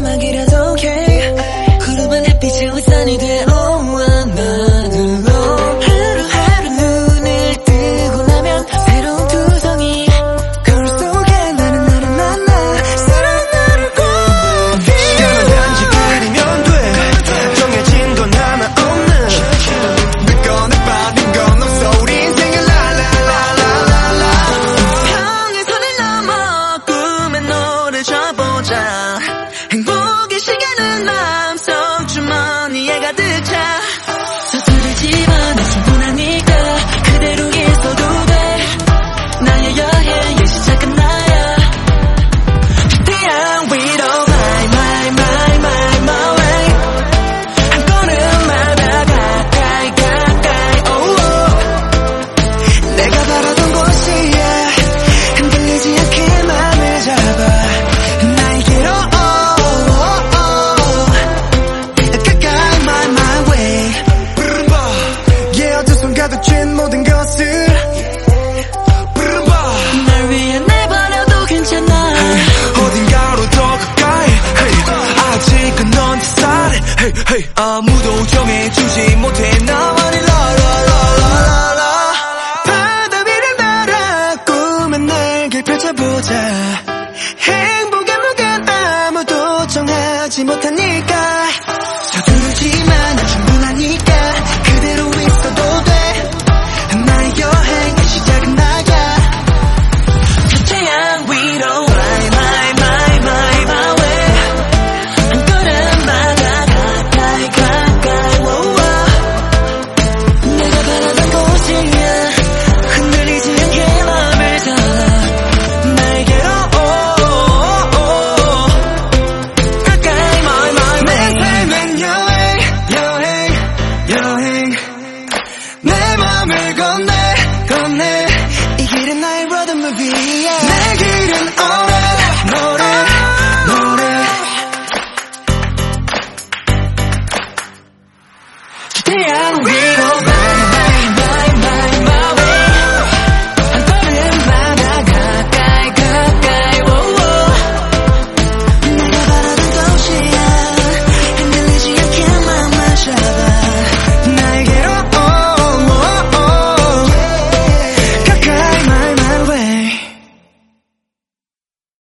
마지막이라도 hey, 아무도 정해주지 못해 나만의 라라라라라 바다 위를 날아 꿈의 날개 펼쳐보자. 행복의 무게 아무도 정하지 못한 일 See,